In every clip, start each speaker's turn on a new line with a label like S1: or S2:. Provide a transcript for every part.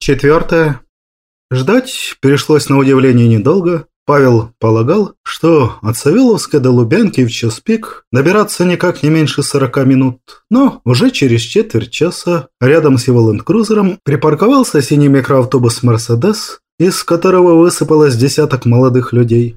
S1: Четвертое. Ждать пришлось на удивление недолго. Павел полагал, что от Савеловска до Лубянки в час пик добираться никак не меньше 40 минут. Но уже через четверть часа рядом с его ленд-крузером припарковался синий микроавтобус «Мерседес», из которого высыпалось десяток молодых людей.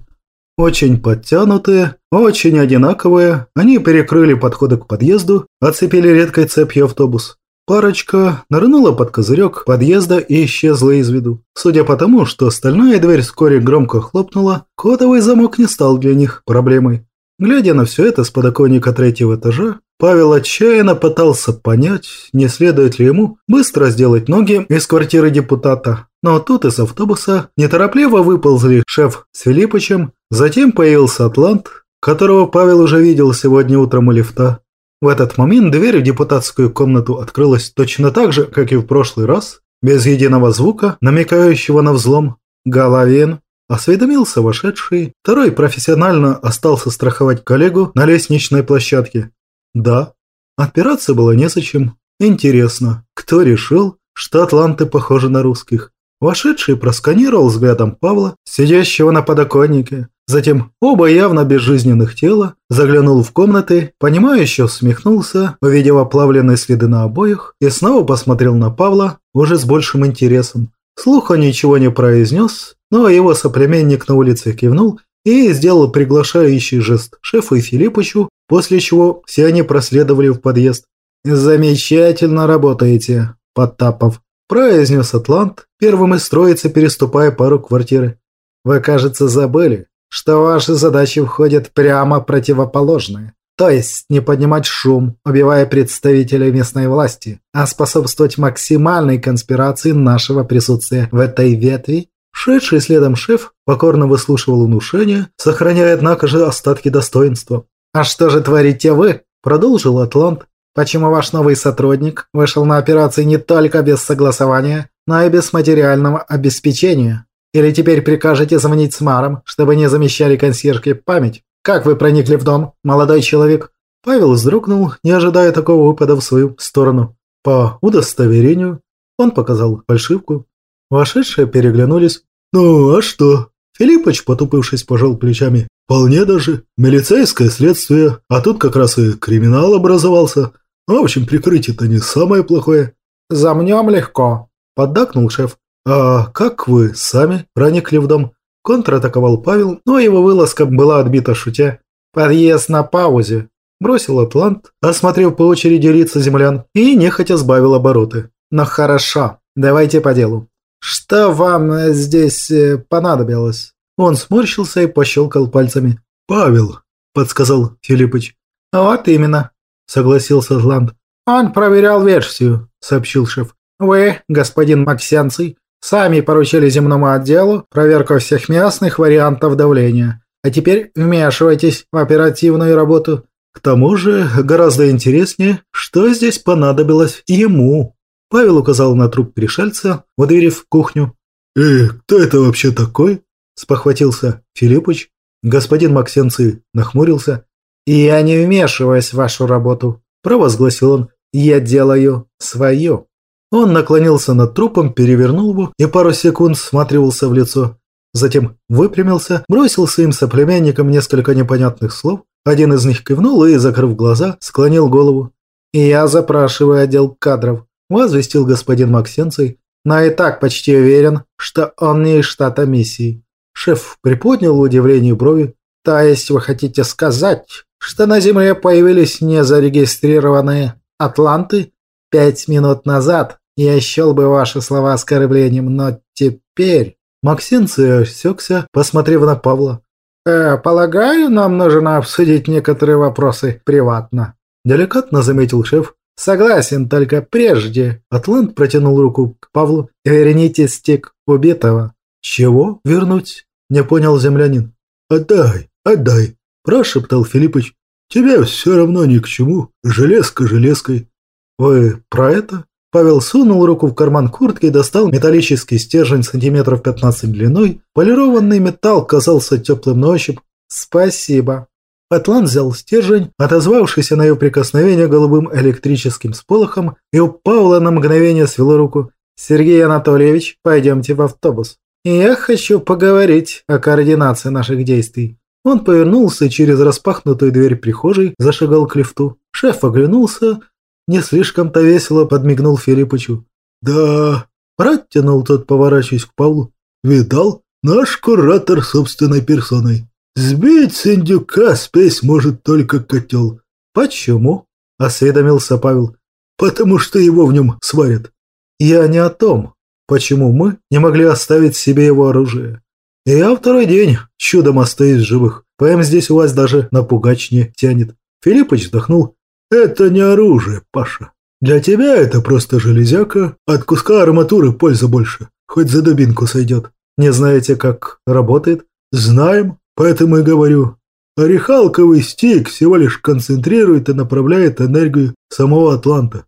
S1: Очень подтянутые, очень одинаковые, они перекрыли подходы к подъезду, оцепили редкой цепью автобус. Парочка нырнула под козырек подъезда и исчезла из виду. Судя по тому, что стальная дверь вскоре громко хлопнула, кодовый замок не стал для них проблемой. Глядя на все это с подоконника третьего этажа, Павел отчаянно пытался понять, не следует ли ему быстро сделать ноги из квартиры депутата. Но тут из автобуса неторопливо выползли шеф с Филиппычем, затем появился Атлант, которого Павел уже видел сегодня утром у лифта. В этот момент дверь в депутатскую комнату открылась точно так же, как и в прошлый раз, без единого звука, намекающего на взлом. Головин осведомился вошедший, второй профессионально остался страховать коллегу на лестничной площадке. Да, отпираться было незачем. Интересно, кто решил, что атланты похожи на русских? Вошедший просканировал взглядом Павла, сидящего на подоконнике, Затем оба явно безжизненных тела заглянул в комнаты, понимающе усмехнулся, увидев оплавленные следы на обоих, и снова посмотрел на Павла уже с большим интересом. Слуха ничего не произнес, но его соплеменник на улице кивнул и сделал приглашающий жест шефу и Филиппычу, после чего все они проследовали в подъезд. «Замечательно работаете, Потапов», – произнес Атлант, первым из троицы переступая пару квартиры. «Вы, кажется, забыли, что ваши задачи входят прямо противоположные. То есть не поднимать шум, убивая представителей местной власти, а способствовать максимальной конспирации нашего присутствия в этой ветви. Шедший следом шеф покорно выслушивал внушение, сохраняя, однако же, остатки достоинства. «А что же творите вы?» – продолжил Атлант. «Почему ваш новый сотрудник вышел на операции не только без согласования, но и без материального обеспечения?» Или теперь прикажете звонить с Маром, чтобы не замещали консьержке память? Как вы проникли в дом, молодой человек?» Павел вздрогнул, не ожидая такого выпада в свою сторону. По удостоверению он показал фальшивку. Вошедшие переглянулись. «Ну, а что?» Филиппыч, потупившись, пожал плечами. «Вполне даже. Милицейское следствие. А тут как раз и криминал образовался. В общем, прикрытие-то не самое плохое». «Замнем легко», – поддакнул шеф. «А как вы сами проникли в дом?» Контратаковал Павел, но его вылазка была отбита шутя. «Подъезд на паузе», – бросил Атлант, осмотрев по очереди лица землян и нехотя сбавил обороты. «Но хорошо, давайте по делу. Что вам э, здесь э, понадобилось?» Он сморщился и пощелкал пальцами. «Павел», – подсказал Филиппыч. «Вот именно», – согласился Атлант. «Он проверял версию», – сообщил шеф. «Вы, господин Максянций, Сами поручили земному отделу проверку всех местных вариантов давления. А теперь вмешивайтесь в оперативную работу. К тому же, гораздо интереснее, что здесь понадобилось ему. Павел указал на труп пришельца, у двери в кухню. «Э, кто это вообще такой?» – спохватился Филиппыч. Господин Максенций нахмурился. «Я не вмешиваюсь в вашу работу», – провозгласил он. «Я делаю свое». Он наклонился над трупом, перевернул его и пару секунд всматривался в лицо. Затем выпрямился, бросил своим соплеменникам несколько непонятных слов. Один из них кивнул и, закрыв глаза, склонил голову. «Я запрашиваю отдел кадров», – возвестил господин Максенций, но и так почти уверен, что он не из штата миссии. Шеф приподнял в брови. «То есть вы хотите сказать, что на Земле появились незарегистрированные атланты пять минут назад?» Я счел бы ваши слова оскорблением, но теперь...» Максинций осекся, посмотрев на Павла. «Э, «Полагаю, нам нужно обсудить некоторые вопросы приватно», – деликатно заметил шеф. «Согласен, только прежде». Атлант протянул руку к Павлу. «Верните стик убитого». «Чего вернуть?» – не понял землянин. «Отдай, отдай», – прошептал Филиппыч. «Тебе все равно ни к чему. Железка железкой». «Вы про это?» Павел сунул руку в карман куртки и достал металлический стержень сантиметров 15 длиной. Полированный металл казался теплым на ощупь. «Спасибо». Атлант взял стержень, отозвавшийся на ее прикосновение голубым электрическим сполохом, и у Павла на мгновение свело руку. Сергей Анатольевич, пойдемте в автобус. Я хочу поговорить о координации наших действий. Он повернулся и через распахнутую дверь прихожей зашагал к лифту. Шеф оглянулся, не слишком-то весело подмигнул Филиппычу. «Да...» – протянул тот, поворачиваясь к Павлу. «Видал? Наш куратор собственной персоной. Сбить с индюка спесь может только котел». «Почему?» – осведомился Павел. «Потому что его в нем сварят». «Я не о том, почему мы не могли оставить себе его оружие. Я второй день чудом остаюсь живых. ПМ здесь у вас даже на пугач не тянет. Филиппыч вздохнул. Это не оружие, Паша. Для тебя это просто железяка. От куска арматуры польза больше. Хоть за дубинку сойдет. Не знаете, как работает? Знаем, поэтому и говорю. Орехалковый стик всего лишь концентрирует и направляет энергию самого Атланта.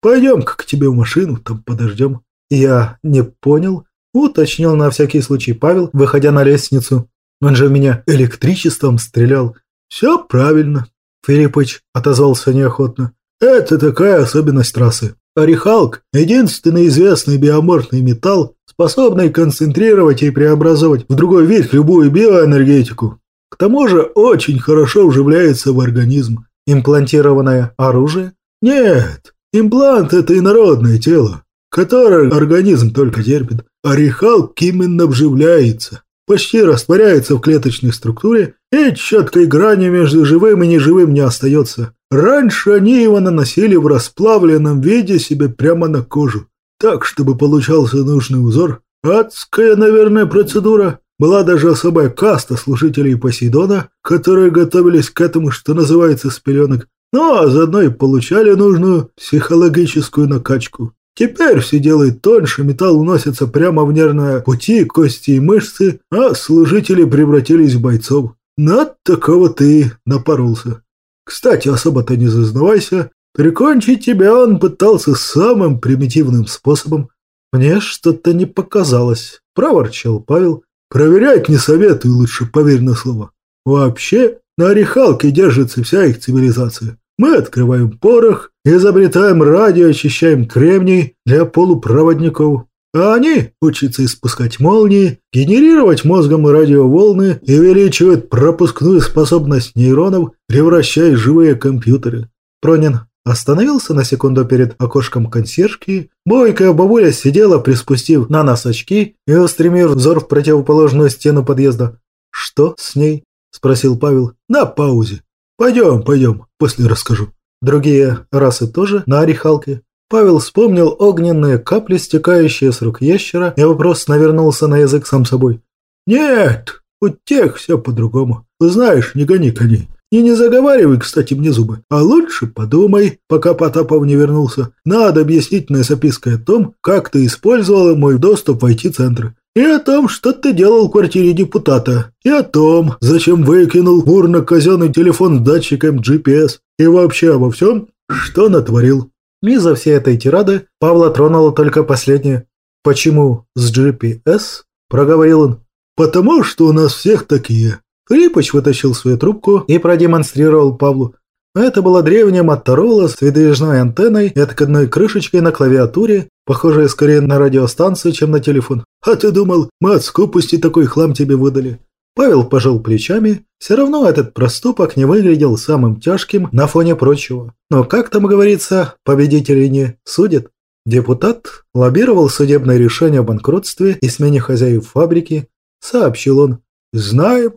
S1: Пойдем-ка к тебе в машину, там подождем. Я не понял, Уточнил на всякий случай Павел, выходя на лестницу. Он же меня электричеством стрелял. Все правильно. Филиппыч отозвался неохотно. Это такая особенность трассы. Орехалк – единственный известный биоморфный металл, способный концентрировать и преобразовать в другой вид любую биоэнергетику. К тому же очень хорошо вживляется в организм. Имплантированное оружие? Нет, имплант – это инородное тело, которое организм только терпит. Орехалк именно вживляется, почти растворяется в клеточной структуре, и четкой грани между живым и неживым не остается. Раньше они его наносили в расплавленном виде себе прямо на кожу, так, чтобы получался нужный узор. Адская, наверное, процедура. Была даже особая каста служителей Посейдона, которые готовились к этому, что называется, с пеленок, ну а заодно и получали нужную психологическую накачку. Теперь все делает тоньше, металл уносится прямо в нервные пути, кости и мышцы, а служители превратились в бойцов. На такого ты напоролся. Кстати, особо-то не зазнавайся. Прикончить тебя он пытался самым примитивным способом. Мне что-то не показалось, проворчал Павел. Проверять не советую, лучше поверь на слово. Вообще, на орехалке держится вся их цивилизация. Мы открываем порох, изобретаем радио, очищаем кремний для полупроводников. А они учатся испускать молнии, генерировать мозгом радиоволны и увеличивают пропускную способность нейронов, превращая живые компьютеры. Пронин остановился на секунду перед окошком консьержки. Бойкая бабуля сидела, приспустив на нас очки и устремив взор в противоположную стену подъезда. «Что с ней?» – спросил Павел. «На паузе». «Пойдем, пойдем, после расскажу». Другие расы тоже на орехалке. Павел вспомнил огненные капли, стекающие с рук ящера, и вопрос навернулся на язык сам собой. «Нет, у тех все по-другому. Знаешь, не гони коней. И не заговаривай, кстати, мне зубы. А лучше подумай, пока Потапов не вернулся. Надо объяснительная записка о том, как ты использовала мой доступ в IT-центр. И о том, что ты делал в квартире депутата. И о том, зачем выкинул бурно казенный телефон с датчиком GPS. И вообще обо всем, что натворил. Из-за всей этой тирады Павла тронула только последнее. «Почему с GPS?» – проговорил он. «Потому что у нас всех такие». Филиппыч вытащил свою трубку и продемонстрировал Павлу. Это была древняя Моторола с выдвижной антенной и откидной крышечкой на клавиатуре, похожая скорее на радиостанцию, чем на телефон. А ты думал, мы от скупости такой хлам тебе выдали? Павел пожал плечами. Все равно этот проступок не выглядел самым тяжким на фоне прочего. Но как там говорится, победители не судят. Депутат лоббировал судебное решение о банкротстве и смене хозяев фабрики. Сообщил он. «Знаем».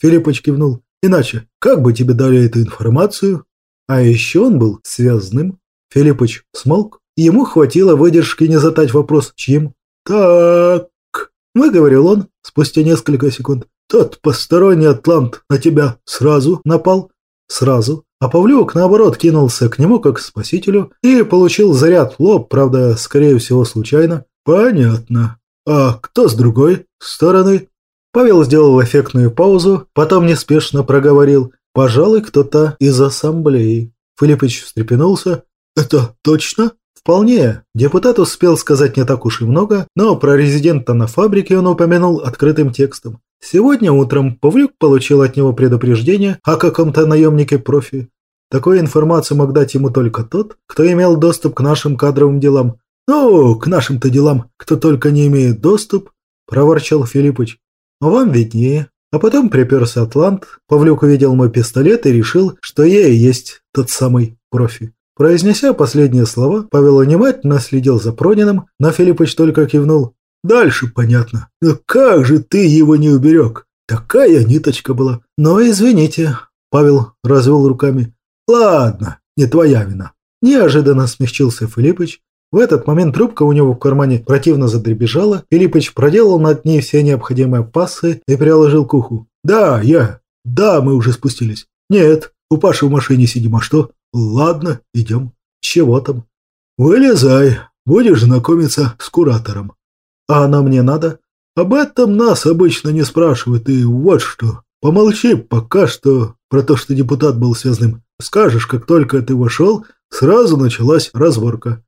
S1: Филиппыч кивнул. Иначе, как бы тебе дали эту информацию? А еще он был связанным. Филиппыч смолк. Ему хватило выдержки не задать вопрос, чьим. «Так...» – выговорил он спустя несколько секунд. «Тот посторонний атлант на тебя сразу напал?» «Сразу». А Павлюк, наоборот, кинулся к нему как к спасителю и получил заряд в лоб, правда, скорее всего, случайно. «Понятно. А кто с другой стороны?» Павел сделал эффектную паузу, потом неспешно проговорил. «Пожалуй, кто-то из ассамблеи». Филиппыч встрепенулся. «Это точно?» «Вполне. Депутат успел сказать не так уж и много, но про резидента на фабрике он упомянул открытым текстом. Сегодня утром Павлюк получил от него предупреждение о каком-то наемнике-профи. Такую информацию мог дать ему только тот, кто имел доступ к нашим кадровым делам. «Ну, к нашим-то делам кто только не имеет доступ», – проворчал Филиппыч. «Вам виднее». А потом приперся Атлант, Павлюк увидел мой пистолет и решил, что я и есть тот самый профи. Произнеся последние слова, Павел внимательно следил за Прониным, но Филиппыч только кивнул. «Дальше понятно. Но как же ты его не уберег? Такая ниточка была. Но извините», – Павел развел руками. «Ладно, не твоя вина». Неожиданно смягчился Филиппыч. В этот момент трубка у него в кармане противно задребежала. Филиппыч проделал над ней все необходимые пассы и приложил к уху. «Да, я. Да, мы уже спустились. Нет, у Паши в машине сидим, а что? Ладно, идем. Чего там? Вылезай, будешь знакомиться с куратором. А оно мне надо? Об этом нас обычно не спрашивают, и вот что. Помолчи пока что про то, что депутат был связным. Скажешь, как только ты вошел, Сразу началась разборка.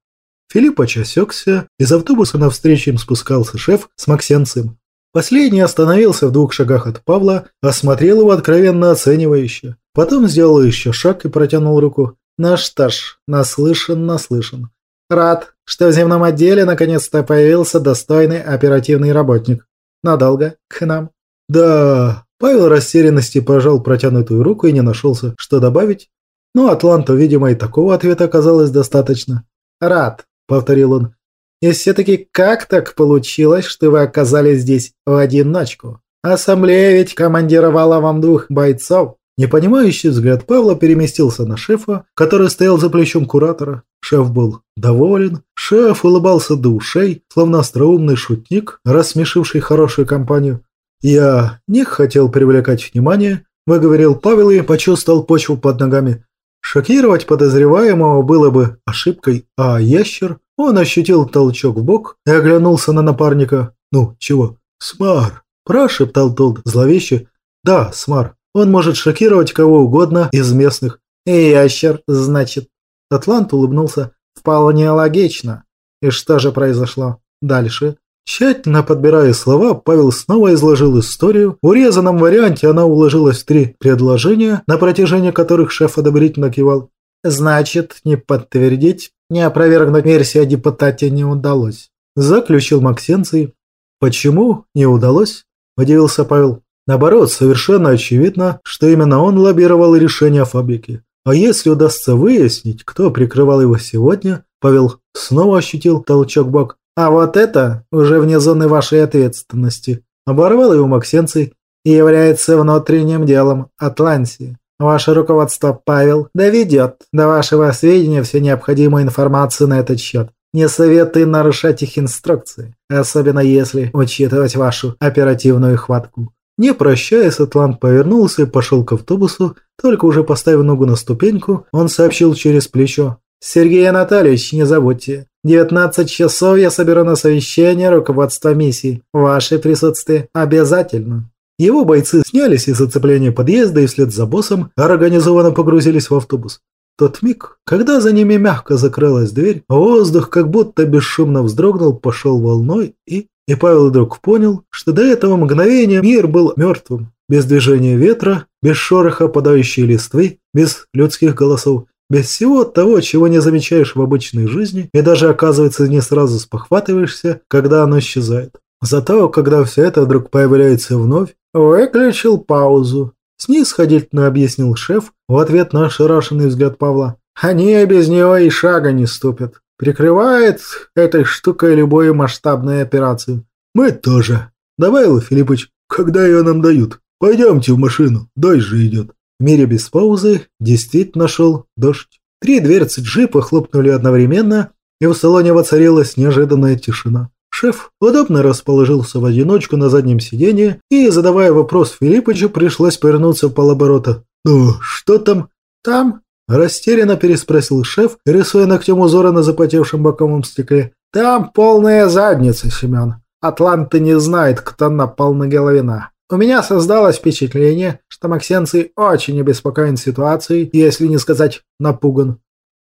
S1: Филипп осекся, из автобуса навстречу им спускался шеф с Максенцем. Последний остановился в двух шагах от Павла, осмотрел его откровенно оценивающе. Потом сделал еще шаг и протянул руку. «Ну что ж, наслышан, наслышан. Рад, что в земном отделе наконец-то появился достойный оперативный работник. Надолго к нам?» «Да...» Павел растерянности пожал протянутую руку и не нашелся, что добавить, но Атланту, видимо, и такого ответа оказалось достаточно. «Рад», — повторил он. «И все-таки как так получилось, что вы оказались здесь в одиночку? Ассамблея ведь командировала вам двух бойцов». Непонимающий взгляд Павла переместился на шефа, который стоял за плечом куратора. Шеф был доволен, шеф улыбался до ушей, словно остроумный шутник, рассмешивший хорошую компанию. «Я не хотел привлекать внимание», – выговорил Павел и почувствовал почву под ногами. Шокировать подозреваемого было бы ошибкой, а ящер, он ощутил толчок в бок и оглянулся на напарника. «Ну, чего?» «Смар!» – прошептал тот зловеще. «Да, Смар. Он может шокировать кого угодно из местных». «И ящер, значит?» Атлант улыбнулся. «Вполне логично. И что же произошло дальше?» Тщательно подбирая слова, Павел снова изложил историю. В урезанном варианте она уложилась в три предложения, на протяжении которых шеф одобрительно кивал. «Значит, не подтвердить, не опровергнуть версию о депутате не удалось», – заключил Максенций. «Почему не удалось?» – удивился Павел. Наоборот, совершенно очевидно, что именно он лоббировал решение фабрики. А если удастся выяснить, кто прикрывал его сегодня, Павел снова ощутил толчок бок. А вот это уже вне зоны вашей ответственности. Оборвал его Максенций и является внутренним делом Атлантии. Ваше руководство, Павел, доведет до вашего сведения всю необходимую информацию на этот счет. Не советую нарушать их инструкции, особенно если учитывать вашу оперативную хватку. Не прощаясь, Атлант повернулся и пошел к автобусу, только уже поставив ногу на ступеньку, он сообщил через плечо. «Сергей Анатольевич, не забудьте, 19 часов я соберу на совещание руководства миссии. Ваше присутствие обязательно». Его бойцы снялись из зацепления подъезда и вслед за боссом организованно погрузились в автобус. Тот миг, когда за ними мягко закрылась дверь, воздух как будто бесшумно вздрогнул, пошел волной и... И Павел вдруг понял, что до этого мгновения мир был мертвым. Без движения ветра, без шороха падающей листвы, без людских голосов, без всего того, чего не замечаешь в обычной жизни, и даже, оказывается, не сразу спохватываешься, когда оно исчезает. Зато, когда все это вдруг появляется вновь, выключил паузу. Снисходительно объяснил шеф в ответ на ошарашенный взгляд Павла. Они без него и шага не ступят. Прикрывает этой штукой любую масштабную операцию. Мы тоже. Добавил Филиппыч, когда ее нам дают. Пойдемте в машину, дождь же идет. В мире без паузы действительно шел дождь. Три дверцы джипа хлопнули одновременно, и в салоне воцарилась неожиданная тишина. Шеф удобно расположился в одиночку на заднем сиденье, и, задавая вопрос Филиппычу, пришлось повернуться в полоборота. «Ну, что там?» «Там?» – растерянно переспросил шеф, рисуя ногтем узоры на запотевшем боковом стекле. «Там полная задница, Семен. Атланты не знает, кто напал на Головина. У меня создалось впечатление, что Максенций очень обеспокоен ситуацией, если не сказать напуган.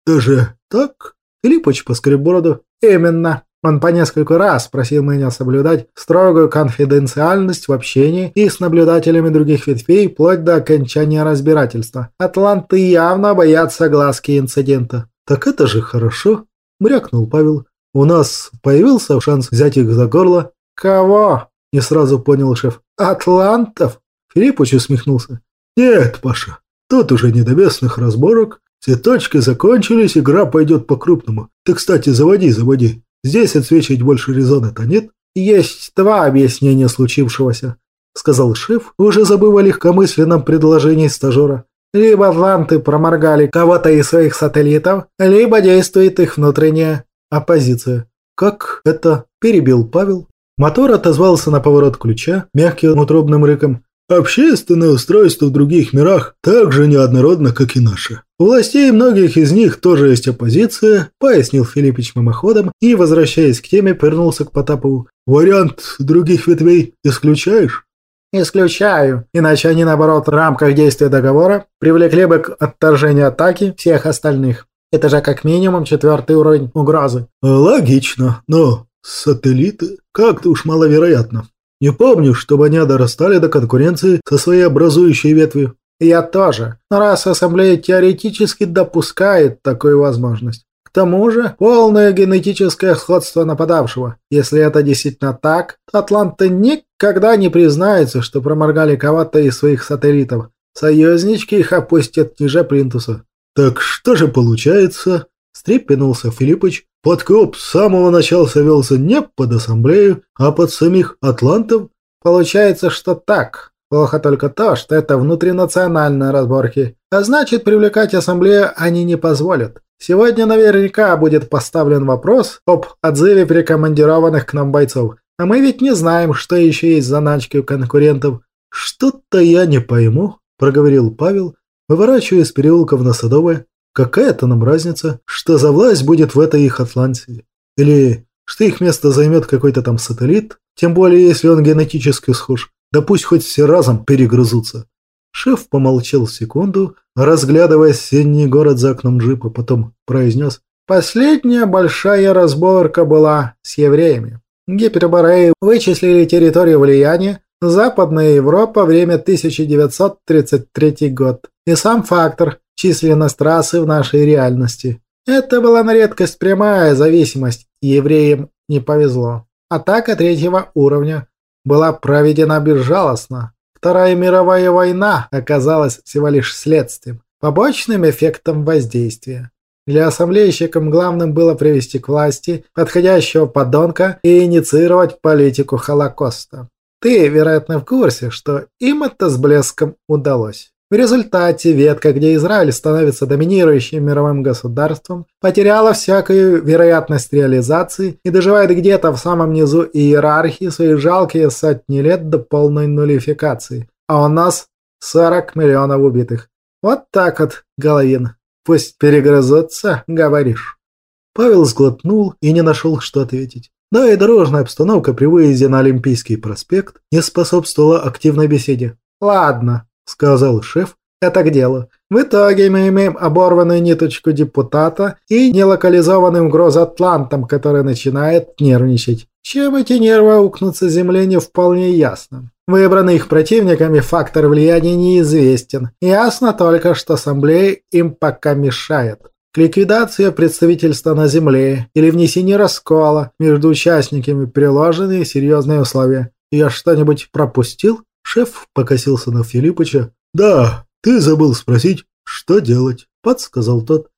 S1: «Даже так?» Филиппыч поскреб бороду. «Именно. Он по несколько раз просил меня соблюдать строгую конфиденциальность в общении и с наблюдателями других ветвей вплоть до окончания разбирательства. Атланты явно боятся глазки инцидента». «Так это же хорошо», – брякнул Павел. у нас появился шанс взять их за горло. Кого? Не сразу понял шеф. Атлантов? Филиппыч усмехнулся. Нет, Паша, тут уже не до местных разборок. Все точки закончились, игра пойдет по-крупному. Ты, кстати, заводи, заводи. Здесь отсвечивать больше резона-то нет? Есть два объяснения случившегося, сказал шеф, уже забыв о легкомысленном предложении стажера. Либо атланты проморгали кого-то из своих сателлитов, либо действует их внутренняя оппозиция. Как это? Перебил Павел. Мотор отозвался на поворот ключа мягким утробным рыком. Общественное устройство в других мирах так же неоднородно, как и наше. У властей многих из них тоже есть оппозиция, пояснил Филиппич мимоходом и, возвращаясь к теме, вернулся к Потапову. Вариант других ветвей исключаешь? Исключаю, иначе они, наоборот, в рамках действия договора привлекли бы к отторжению атаки всех остальных. Это же как минимум четвертый уровень угрозы. Логично, но сателлиты как-то уж маловероятно. Не помню, чтобы они дорастали до конкуренции со своей образующей ветвью. Я тоже. Раз ассамблея теоретически допускает такую возможность. К тому же, полное генетическое сходство нападавшего. Если это действительно так, то атланты никогда не признаются, что проморгали кого-то из своих сателлитов. Союзнички их опустят ниже плинтуса. Так что же получается? Стрепенулся Филиппыч. Подкоп с самого начала велся не под ассамблею, а под самих атлантов. Получается, что так. Плохо только то, что это внутринациональные разборки. А значит, привлекать ассамблею они не позволят. Сегодня наверняка будет поставлен вопрос об отзыве прикомандированных к нам бойцов. А мы ведь не знаем, что еще есть заначки у конкурентов. Что-то я не пойму, проговорил Павел, выворачивая из переулков на Садовое. Какая-то нам разница, что за власть будет в этой их Атлантии? Или что их место займет какой-то там сателлит, тем более если он генетически схож. Да пусть хоть все разом перегрызутся. Шеф помолчал секунду, разглядывая осенний город за окном джипа, потом произнес «Последняя большая разборка была с евреями. Гипербореи вычислили территорию влияния, Западная Европа, время 1933 год. И сам фактор – численность трассы в нашей реальности. Это была на редкость прямая зависимость, евреям не повезло. Атака третьего уровня была проведена безжалостно. Вторая мировая война оказалась всего лишь следствием, побочным эффектом воздействия. Для ассамблейщикам главным было привести к власти подходящего подонка и инициировать политику Холокоста. Ты, вероятно, в курсе, что им это с блеском удалось. В результате ветка, где Израиль становится доминирующим мировым государством, потеряла всякую вероятность реализации и доживает где-то в самом низу иерархии свои жалкие сотни лет до полной нулификации. А у нас 40 миллионов убитых. Вот так вот, Головин. Пусть перегрызутся, говоришь. Павел сглотнул и не нашел, что ответить. Да и дорожная обстановка при выезде на Олимпийский проспект не способствовала активной беседе. «Ладно», – сказал шеф, – «это к делу. В итоге мы имеем оборванную ниточку депутата и нелокализованный угроз Атлантом, который начинает нервничать. Чем эти нервы аукнутся земле не вполне ясно. Выбранный их противниками фактор влияния неизвестен. Ясно только, что ассамблея им пока мешает. Ликвидация представительства на Земле или внесение раскола между участниками приложены серьезные условия. Я что-нибудь пропустил? Шеф покосился на Филиппыча. Да, ты забыл спросить, что делать, подсказал тот.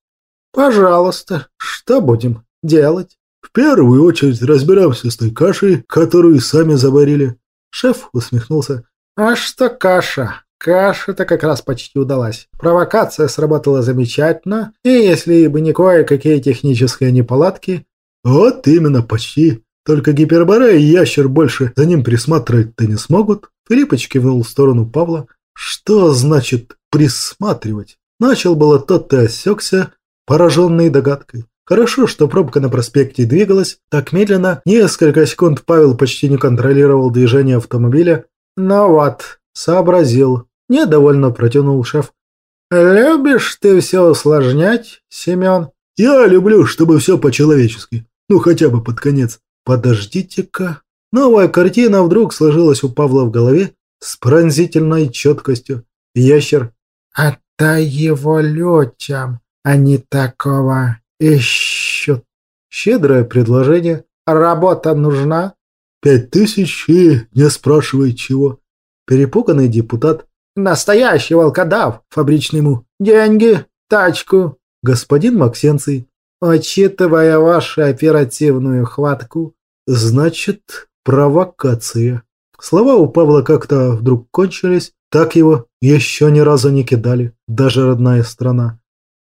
S1: Пожалуйста, что будем делать? В первую очередь разбираемся с той кашей, которую сами заварили. Шеф усмехнулся. А что каша? Каша-то как раз почти удалась. Провокация сработала замечательно, и если бы не кое-какие технические неполадки... Вот именно, почти. Только Гипербора и Ящер больше за ним присматривать-то не смогут. Филиппыч кивнул в сторону Павла. Что значит «присматривать»? Начал было тот и осекся, пораженный догадкой. Хорошо, что пробка на проспекте двигалась так медленно. Несколько секунд Павел почти не контролировал движение автомобиля. Ну вот, сообразил. Недовольно протянул шеф. «Любишь ты все усложнять, Семен?» «Я люблю, чтобы все по-человечески. Ну, хотя бы под конец. Подождите-ка». Новая картина вдруг сложилась у Павла в голове с пронзительной четкостью. Ящер.
S2: «Это его людям, они такого ищут». Щедрое предложение. Работа нужна?
S1: Пять тысяч и не спрашивай чего. Перепуганный депутат.
S2: Настоящий волкодав фабричному. Деньги, тачку.
S1: Господин Максенций.
S2: Учитывая вашу оперативную хватку.
S1: Значит, провокация. Слова у Павла как-то вдруг кончились, так его еще ни разу не кидали, даже родная страна.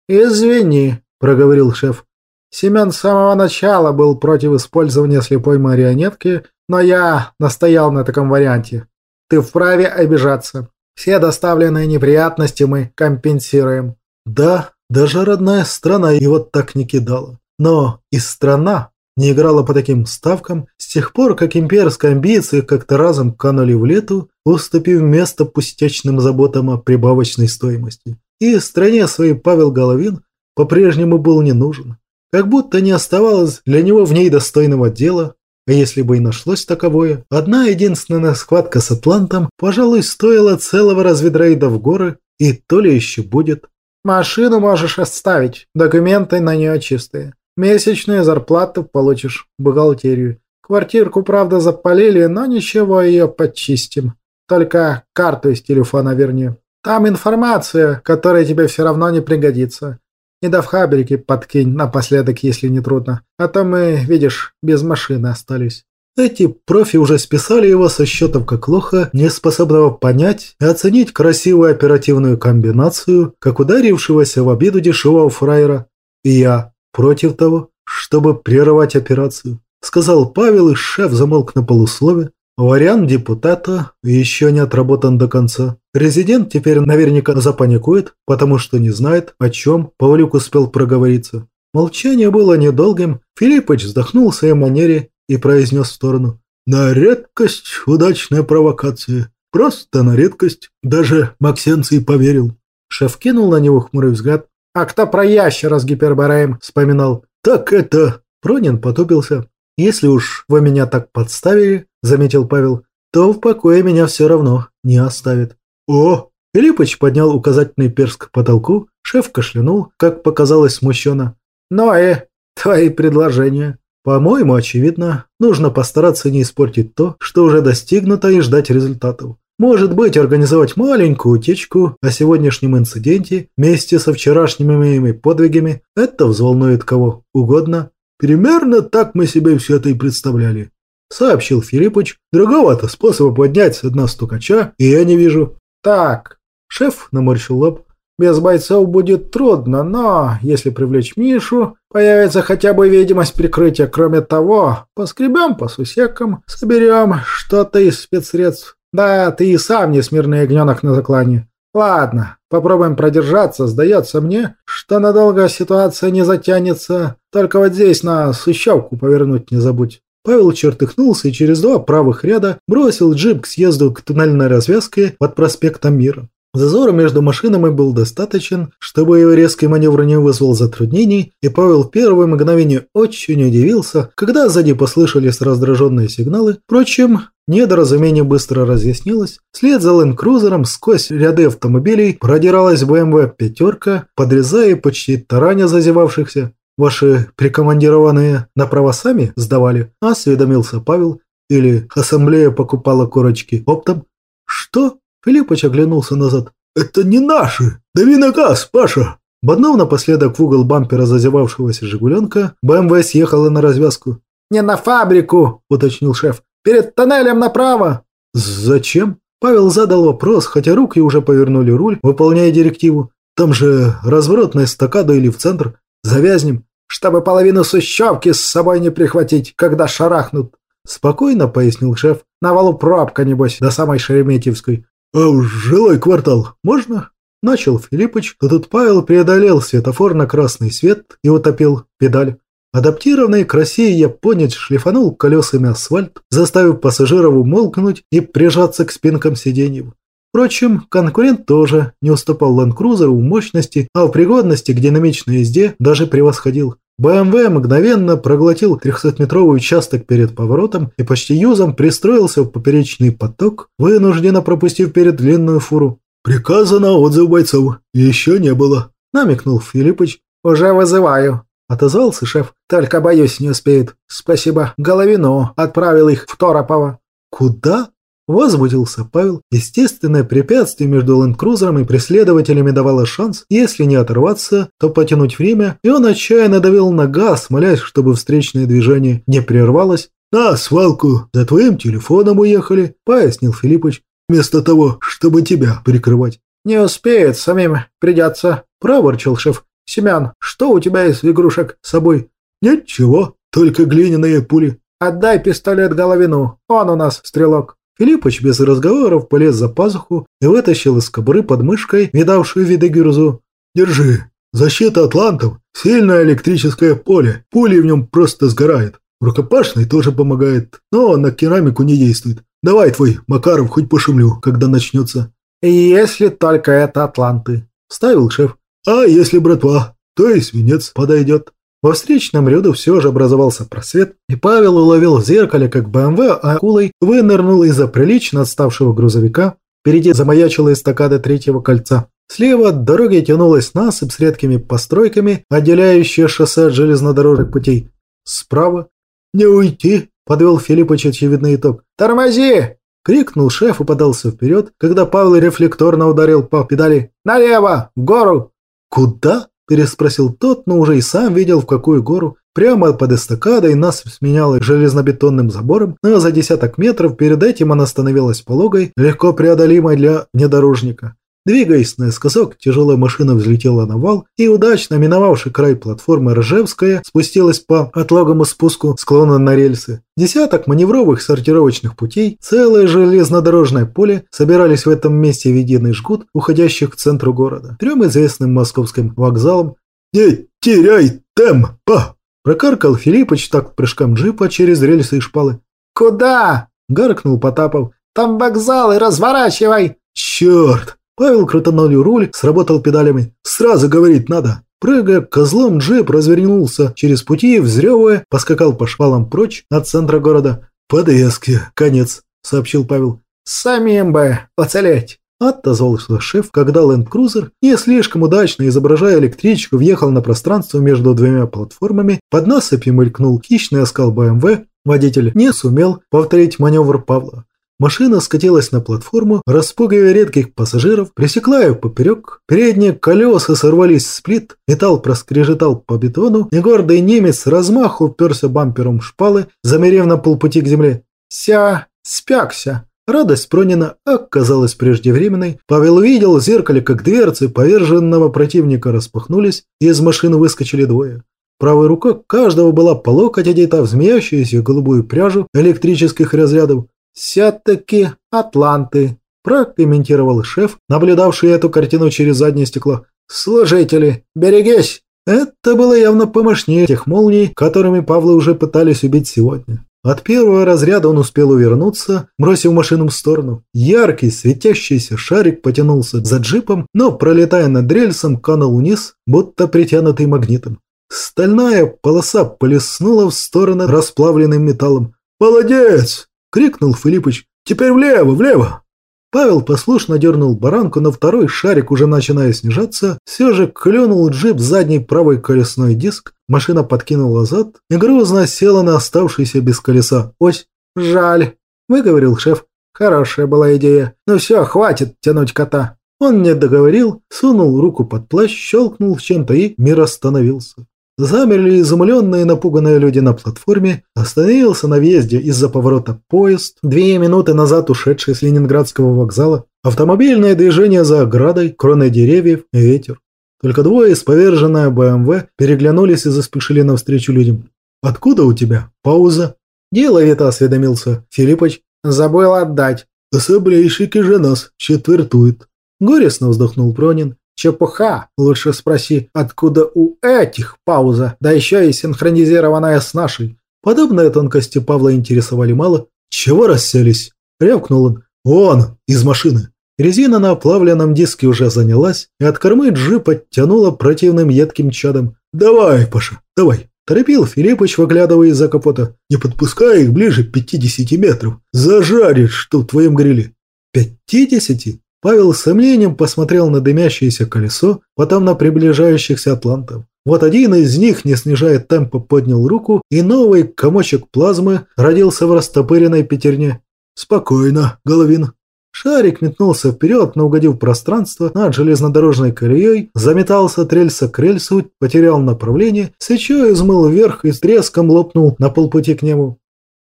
S2: «Извини», – проговорил шеф. «Семен с самого начала был против использования слепой марионетки, но я настоял на таком варианте. Ты вправе обижаться. Все доставленные неприятности мы компенсируем».
S1: Да, даже родная страна его так не кидала. Но и страна не играла по таким ставкам с тех пор, как имперские амбиции как-то разом канули в лету, уступив место пустячным заботам о прибавочной стоимости. И стране своей Павел Головин по-прежнему был не нужен. Как будто не оставалось для него в ней достойного дела, а если бы и нашлось таковое, одна единственная схватка с Атлантом, пожалуй, стоила целого разведрейда в горы, и то ли еще будет.
S2: «Машину можешь оставить, документы на нее чистые. Месячную зарплату получишь, бухгалтерию. Квартирку, правда, запалили, но ничего, ее подчистим. Только карту из телефона верни. Там информация, которая тебе все равно не пригодится. И до в хабрике подкинь напоследок, если не трудно. А то мы, видишь, без машины остались.
S1: Эти профи уже списали его со счетов как лоха, не способного понять и оценить красивую оперативную комбинацию, как ударившегося в обиду дешевого фраера. И я против того, чтобы прервать операцию», – сказал Павел, и шеф замолк на полуслове. Вариант депутата еще не отработан до конца. Резидент теперь наверняка запаникует, потому что не знает, о чем Павлюк успел проговориться. Молчание было недолгим. Филиппыч вздохнул в своей манере и произнес в сторону. «На редкость удачная провокация. Просто на редкость. Даже Максенций поверил». Шеф кинул на него хмурый взгляд,
S2: а кто про ящера с гипербореем вспоминал?
S1: Так это... Пронин потупился. Если уж вы меня так подставили, заметил Павел, то в покое меня все равно не оставит. О! Филиппыч поднял указательный перст к потолку, шеф кашлянул, как показалось смущенно.
S2: Ну и твои предложения.
S1: По-моему, очевидно, нужно постараться не испортить то, что уже достигнуто и ждать результатов. Может быть, организовать маленькую утечку о сегодняшнем инциденте вместе со вчерашними моими подвигами – это взволнует кого угодно. Примерно так мы себе все это и представляли. Сообщил Филиппыч. Другого-то способа поднять с дна стукача и я не вижу.
S2: Так, шеф наморщил лоб. Без бойцов будет трудно, но если привлечь Мишу, появится хотя бы видимость прикрытия. Кроме того, поскребем по сусекам, соберем что-то из спецсредств да, ты и сам не смирный ягненок на заклане. Ладно, попробуем продержаться. Сдается мне, что надолго ситуация не затянется. Только вот здесь на сущевку повернуть не забудь.
S1: Павел чертыхнулся и через два правых ряда бросил джип к съезду к туннельной развязке под проспектом Мира. Зазор между машинами был достаточен, чтобы его резкий маневр не вызвал затруднений, и Павел в первое мгновение очень удивился, когда сзади послышались раздраженные сигналы. Впрочем, недоразумение быстро разъяснилось. Вслед за ленд-крузером сквозь ряды автомобилей продиралась БМВ «пятерка», подрезая и почти тараня зазевавшихся. «Ваши прикомандированные на права сами сдавали?» – осведомился Павел. «Или ассамблея покупала корочки оптом?» «Что?» Филиппыч оглянулся назад. «Это не наши! Дави на газ, Паша!» Боднув напоследок в угол бампера зазевавшегося «Жигуленка», БМВ съехала на развязку.
S2: «Не на фабрику!» – уточнил шеф. «Перед тоннелем направо!»
S1: «Зачем?» Павел задал вопрос, хотя руки уже повернули руль, выполняя директиву. «Там же разворотная эстакада или в центр. Завязнем,
S2: чтобы половину сущевки с собой не прихватить, когда шарахнут».
S1: Спокойно пояснил шеф.
S2: «На валу пробка, небось, до самой Шереметьевской.
S1: «А уж жилой квартал можно?» Начал Филиппыч, то тут Павел преодолел светофор на красный свет и утопил педаль. Адаптированный к России японец шлифанул колесами асфальт, заставив пассажиров умолкнуть и прижаться к спинкам сиденьев. Впрочем, конкурент тоже не уступал Ланкрузеру в мощности, а в пригодности к динамичной езде даже превосходил. БМВ мгновенно проглотил 300-метровый участок перед поворотом и почти юзом пристроился в поперечный поток, вынужденно пропустив перед длинную фуру. «Приказано отзыв бойцов. Еще не было», – намекнул Филиппыч.
S2: «Уже вызываю». – отозвался шеф. «Только, боюсь, не успеют. Спасибо. Головину. Отправил их в Торопово».
S1: «Куда?» – возбудился Павел. Естественное препятствие между ленд-крузером и преследователями давало шанс, если не оторваться, то потянуть время, и он отчаянно давил на газ, молясь, чтобы встречное движение не прервалось. «На свалку, за твоим телефоном уехали», – пояснил Филиппыч, «вместо того, чтобы тебя прикрывать».
S2: «Не успеет, самим придется», – проворчал шеф. «Семян, что у тебя из игрушек с собой?»
S1: «Ничего, только глиняные пули».
S2: «Отдай пистолет Головину, он у нас стрелок».
S1: Филиппыч без разговоров полез за пазуху и вытащил из кобуры под мышкой видавшую виды гюрзу. «Держи. Защита атлантов. Сильное электрическое поле. Пули в нем просто сгорают. Рукопашный тоже помогает, но на керамику не действует. Давай твой, Макаров, хоть пошумлю, когда начнется».
S2: «Если только это атланты», – ставил шеф.
S1: «А если братва, то и свинец подойдет».
S2: Во встречном ряду все же образовался просвет, и Павел уловил в зеркале, как БМВ акулой вынырнул из-за прилично отставшего грузовика. Впереди замаячила эстакада третьего кольца. Слева от дороги тянулась насыпь с редкими постройками, отделяющая шоссе от железнодорожных путей. Справа «Не уйти!» – подвел Филиппыч очевидный итог. «Тормози!» – крикнул шеф и подался вперед, когда Павел рефлекторно ударил по педали. «Налево! В гору!»
S1: «Куда?» – переспросил тот, но уже и сам видел, в какую гору. Прямо под эстакадой нас сменяло железнобетонным забором, но за десяток метров перед этим она становилась пологой, легко преодолимой для внедорожника. Двигаясь наискосок, тяжелая машина взлетела на вал и, удачно миновавший край платформы Ржевская, спустилась по отлогому спуску склона на рельсы. Десяток маневровых сортировочных путей, целое железнодорожное поле собирались в этом месте в единый жгут, уходящих к центру города. Трем известным московским вокзалам «Не теряй темпа!» Прокаркал Филиппыч так прыжком джипа через рельсы и шпалы.
S2: «Куда?» – гаркнул Потапов. «Там вокзалы, разворачивай!»
S1: «Черт!» Павел крутанул руль, сработал педалями. «Сразу говорить надо!» Прыгая козлом, джип развернулся через пути, взрёвывая, поскакал по шпалам прочь от центра города. «Подъездки, конец», — сообщил Павел.
S2: «Самим бы уцелеть!»
S1: Отозвался шеф, когда ленд-крузер, не слишком удачно изображая электричку, въехал на пространство между двумя платформами, под насыпью мелькнул хищный оскал БМВ, водитель не сумел повторить маневр Павла. Машина скатилась на платформу, распугивая редких пассажиров, пресекла их поперек. Передние колеса сорвались с плит, металл проскрежетал по бетону, и гордый немец размаху уперся бампером шпалы, замерев на полпути к земле.
S2: «Ся, спякся!»
S1: Радость Пронина оказалась преждевременной. Павел увидел в зеркале, как дверцы поверженного противника распахнулись, и из машины выскочили двое. Правая рука каждого была по локоть одета в змеящуюся голубую пряжу электрических разрядов, «Все-таки атланты», – прокомментировал шеф, наблюдавший эту картину через заднее стекло. «Служители, берегись!» Это было явно помощнее тех молний, которыми Павла уже пытались убить сегодня. От первого разряда он успел увернуться, бросив машину в сторону. Яркий, светящийся шарик потянулся за джипом, но, пролетая над рельсом, канул вниз, будто притянутый магнитом. Стальная полоса полеснула в стороны расплавленным металлом. «Молодец!» Крикнул Филиппыч. «Теперь влево, влево!» Павел послушно дернул баранку, но второй шарик, уже начиная снижаться, все же клюнул джип задний правый колесной диск, машина подкинула зад и грузно села на оставшийся без колеса ось.
S2: «Жаль», – выговорил шеф. «Хорошая была идея. Но все, хватит тянуть кота».
S1: Он не договорил, сунул руку под плащ, щелкнул чем-то и мир остановился. Замерли изумленные и напуганные люди на платформе, остановился на въезде из-за поворота поезд, две минуты назад ушедший с Ленинградского вокзала, автомобильное движение за оградой, кроны деревьев ветер. Только двое из поверженная БМВ переглянулись и заспешили навстречу людям. «Откуда у тебя? Пауза?» Деловито осведомился Филиппыч.
S2: «Забыл отдать».
S1: «Особляйшики же нас четвертует». Горестно вздохнул Пронин
S2: Чепуха. Лучше спроси, откуда у этих пауза, да еще и синхронизированная с нашей.
S1: Подобные тонкости Павла интересовали мало. «Чего расселись?» – рявкнул он. «Он! Из машины!» Резина на оплавленном диске уже занялась, и от кормы джип оттянула противным едким чадом. «Давай, Паша, давай!» – торопил Филиппыч, выглядывая из-за капота. «Не подпускай их ближе 50 метров. Зажарит, что в твоем гриле». «Пятидесяти?» Павел с сомнением посмотрел на дымящееся колесо, потом на приближающихся атлантов. Вот один из них, не снижая темпа, поднял руку, и новый комочек плазмы родился в растопыренной пятерне. «Спокойно, Головин». Шарик метнулся вперед, но угодив пространство над железнодорожной колеей, заметался от рельса к рельсу, потерял направление, свечой измыл вверх и с треском лопнул на полпути к нему.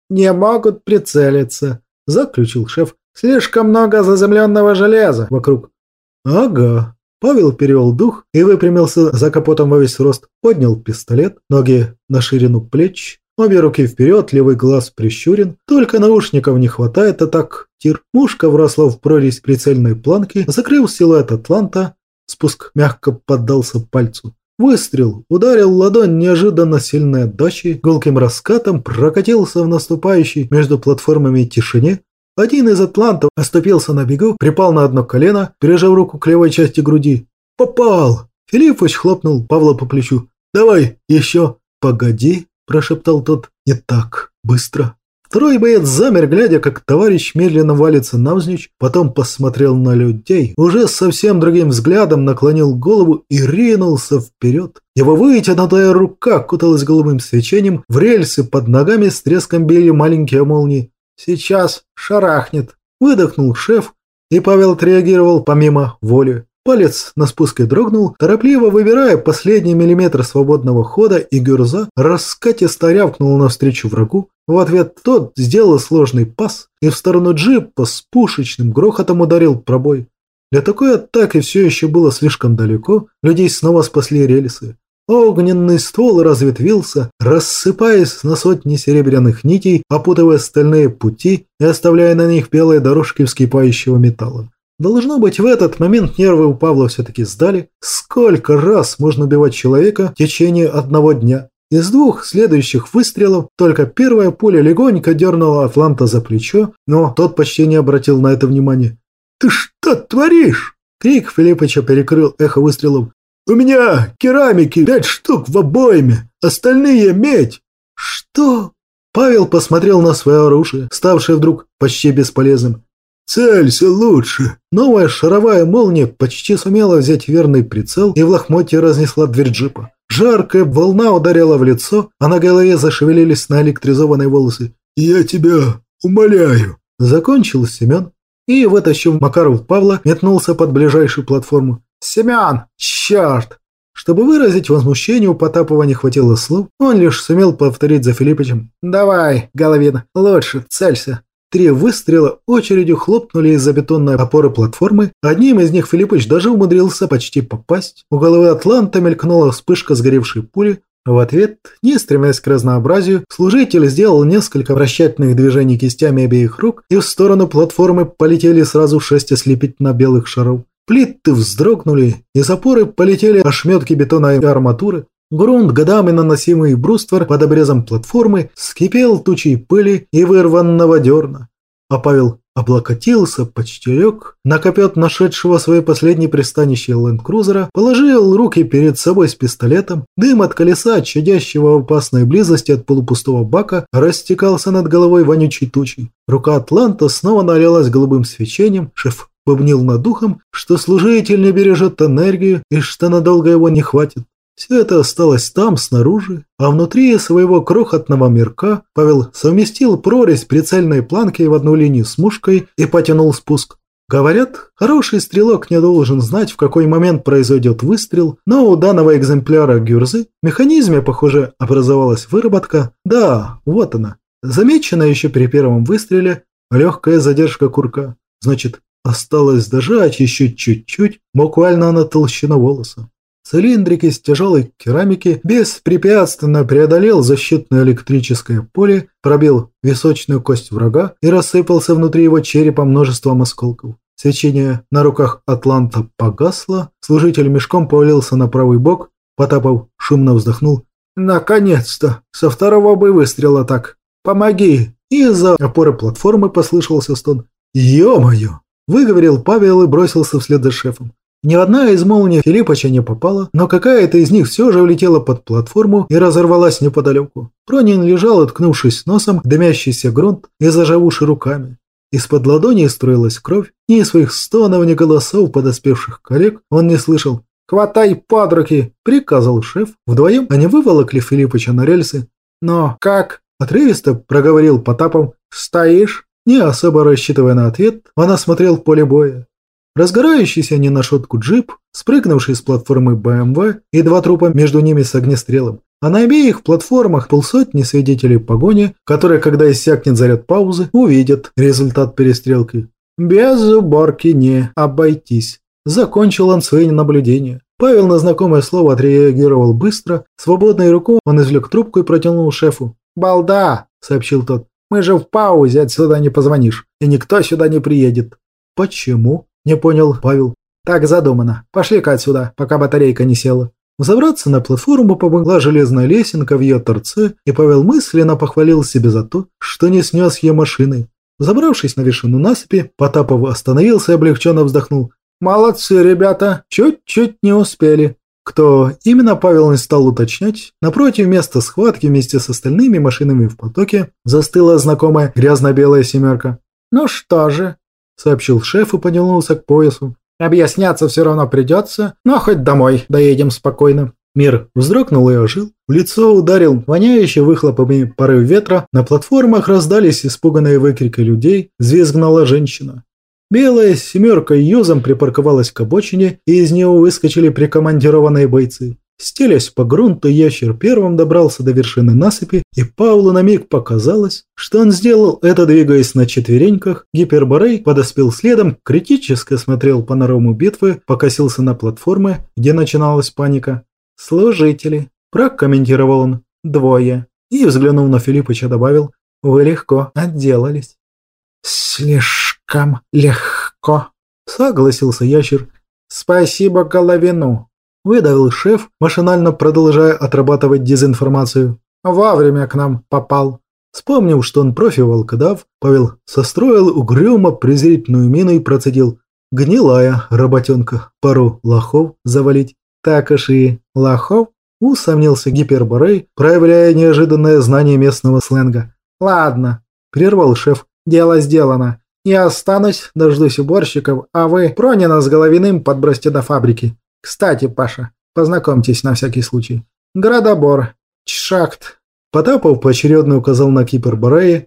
S2: «Не могут прицелиться», – заключил шеф. «Слишком много заземленного железа вокруг».
S1: «Ага». Павел перевел дух и выпрямился за капотом во весь рост, поднял пистолет, ноги на ширину плеч, Обе руки вперед, левый глаз прищурен. Только наушников не хватает, а так тир. Мушка вросла в прорезь прицельной планки, закрыл силуэт Атланта. Спуск мягко поддался пальцу. Выстрел ударил ладонь неожиданно сильной отдачей, гулким раскатом прокатился в наступающей между платформами тишине. Один из атлантов оступился на бегу, припал на одно колено, пережав руку к левой части груди. «Попал!» Филиппович хлопнул Павла по плечу. «Давай, еще!» «Погоди!» прошептал тот. «Не так. Быстро». Второй боец замер, глядя, как товарищ медленно валится навзничь, потом посмотрел на людей, уже совсем другим взглядом наклонил голову и ринулся вперед. Его вытянутая рука куталась голубым свечением, в рельсы под ногами с треском били маленькие молнии. «Сейчас шарахнет», – выдохнул шеф, и Павел отреагировал помимо воли. Палец на спуске дрогнул, торопливо выбирая последний миллиметр свободного хода, и Гюрза раскатисто рявкнул навстречу врагу. В ответ тот сделал сложный пас и в сторону джипа с пушечным грохотом ударил пробой. Для такой атаки все еще было слишком далеко, людей снова спасли рельсы. Огненный ствол разветвился, рассыпаясь на сотни серебряных нитей, опутывая стальные пути и оставляя на них белые дорожки вскипающего металла. Должно быть, в этот момент нервы у Павла все-таки сдали. Сколько раз можно убивать человека в течение одного дня? Из двух следующих выстрелов только первая пуля легонько дернула Атланта за плечо, но тот почти не обратил на это внимания. «Ты что творишь?» Крик Филиппыча перекрыл эхо выстрелов. «У меня керамики пять штук в обойме, остальные медь!» «Что?» Павел посмотрел на свое оружие, ставшее вдруг почти бесполезным. «Целься лучше!» Новая шаровая молния почти сумела взять верный прицел и в лохмотье разнесла дверь джипа. Жаркая волна ударила в лицо, а на голове зашевелились наэлектризованные волосы. «Я тебя умоляю!» Закончил Семен и, вытащив Макаров Павла, метнулся под ближайшую платформу.
S2: «Семен! Черт!»
S1: Чтобы выразить возмущение, у Потапова не хватило слов, он лишь сумел повторить за Филиппичем.
S2: «Давай, Головин, лучше целься!»
S1: Три выстрела очередью хлопнули из-за бетонной опоры платформы. Одним из них Филиппович даже умудрился почти попасть. У головы Атланта мелькнула вспышка сгоревшей пули. В ответ, не стремясь к разнообразию, служитель сделал несколько вращательных движений кистями обеих рук, и в сторону платформы полетели сразу шесть ослепительно белых шаров. Плиты вздрогнули, из опоры полетели ошметки бетона и арматуры. Грунт, годами наносимый бруствер под обрезом платформы, скипел тучей пыли и вырванного дерна. А Павел облокотился, почти лег, на копет нашедшего свои последние пристанище ленд-крузера, положил руки перед собой с пистолетом, дым от колеса, чадящего в опасной близости от полупустого бака, растекался над головой вонючей тучей. Рука Атланта снова налилась голубым свечением, шеф бубнил над духом, что служитель не бережет энергию и что надолго его не хватит. Все это осталось там, снаружи, а внутри своего крохотного мирка Павел совместил прорезь прицельной планки в одну линию с мушкой и потянул спуск. Говорят, хороший стрелок не должен знать, в какой момент произойдет выстрел, но у данного экземпляра гюрзы в механизме, похоже, образовалась выработка. Да, вот она. Замечена еще при первом выстреле легкая задержка курка. Значит, осталось дожать еще чуть-чуть, буквально на толщину волоса. Цилиндрик из тяжелой керамики беспрепятственно преодолел защитное электрическое поле, пробил височную кость врага и рассыпался внутри его черепа множеством осколков. Свечение на руках Атланта погасло, служитель мешком повалился на правый бок, Потапов шумно вздохнул. «Наконец-то! Со второго бы выстрела так! Помоги!» Из-за опоры платформы послышался стон. «Е-мое!» – выговорил Павел и бросился вслед за шефом. Ни одна из молний Филиппыча не попала, но какая-то из них все же улетела под платформу и разорвалась неподалеку. Пронин лежал, уткнувшись носом дымящийся грунт и зажавуши руками. Из-под ладони струилась кровь, ни своих стонов, ни голосов подоспевших коллег он не слышал.
S2: «Хватай под руки!» – приказал шеф. Вдвоем они выволокли Филиппыча на рельсы. «Но как?» – отрывисто проговорил Потапов. «Стоишь?» Не особо рассчитывая на ответ, он осмотрел поле боя. Разгорающийся не на шутку джип, спрыгнувший с платформы БМВ и два трупа между ними с огнестрелом. А на обеих платформах полсотни свидетелей погони, которые, когда иссякнет заряд паузы, увидят результат перестрелки. Без уборки не обойтись. Закончил он свои наблюдения. Павел на знакомое слово отреагировал быстро. Свободной рукой он извлек трубку и протянул шефу. «Балда!» – сообщил тот. «Мы же в паузе, отсюда не позвонишь, и никто сюда не приедет». «Почему?» – не понял Павел. «Так задумано. Пошли-ка отсюда, пока батарейка не села». Забраться на платформу помогла железная лесенка в ее торце, и Павел мысленно похвалил себя за то, что не снес ее машиной. Забравшись на вершину насыпи, Потапов остановился и облегченно вздохнул. «Молодцы, ребята, чуть-чуть не успели». Кто именно Павел не стал уточнять, напротив места схватки вместе с остальными машинами в потоке застыла знакомая грязно-белая семерка. «Ну что же», — сообщил шеф и потянулся к поясу. «Объясняться все равно придется, но хоть домой доедем спокойно». Мир вздрогнул и ожил. В лицо ударил воняющий выхлопами порыв ветра. На платформах раздались испуганные выкрики людей. Взвизгнула женщина. Белая семерка юзом припарковалась к обочине, и из нее выскочили прикомандированные бойцы. Стелясь по грунту, ящер первым добрался до вершины насыпи, и Паулу на миг показалось, что он сделал это, двигаясь на четвереньках. Гиперборей подоспел следом, критически смотрел панораму битвы, покосился на платформы, где начиналась паника. «Служители», – прокомментировал он, – «двое». И, взглянув на Филиппыча, добавил, «Вы легко отделались». «Слишком легко», – согласился ящер. «Спасибо Головину», – выдавил шеф, машинально продолжая отрабатывать дезинформацию. «Вовремя к нам попал». Вспомнив, что он профи-волкодав, Павел состроил угрюмо презрительную мину и процедил. «Гнилая работенка, пару лохов завалить». Так уж и лохов, усомнился Гиперборей, проявляя неожиданное знание местного сленга. «Ладно», – прервал шеф, – «дело сделано. Я останусь, дождусь уборщиков, а вы Пронина с Головиным подбросьте до фабрики. Кстати, Паша, познакомьтесь на всякий случай. Градобор, Чшакт». Потапов поочередно указал на Кипер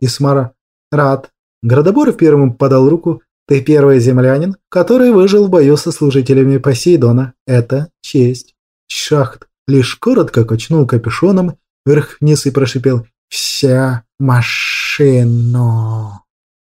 S2: и Смара. «Рад». Градобор первым подал руку, ты первый землянин, который выжил в бою со служителями Посейдона. Это честь. Шахт лишь коротко качнул капюшоном, вверх-вниз и прошипел «Вся машина».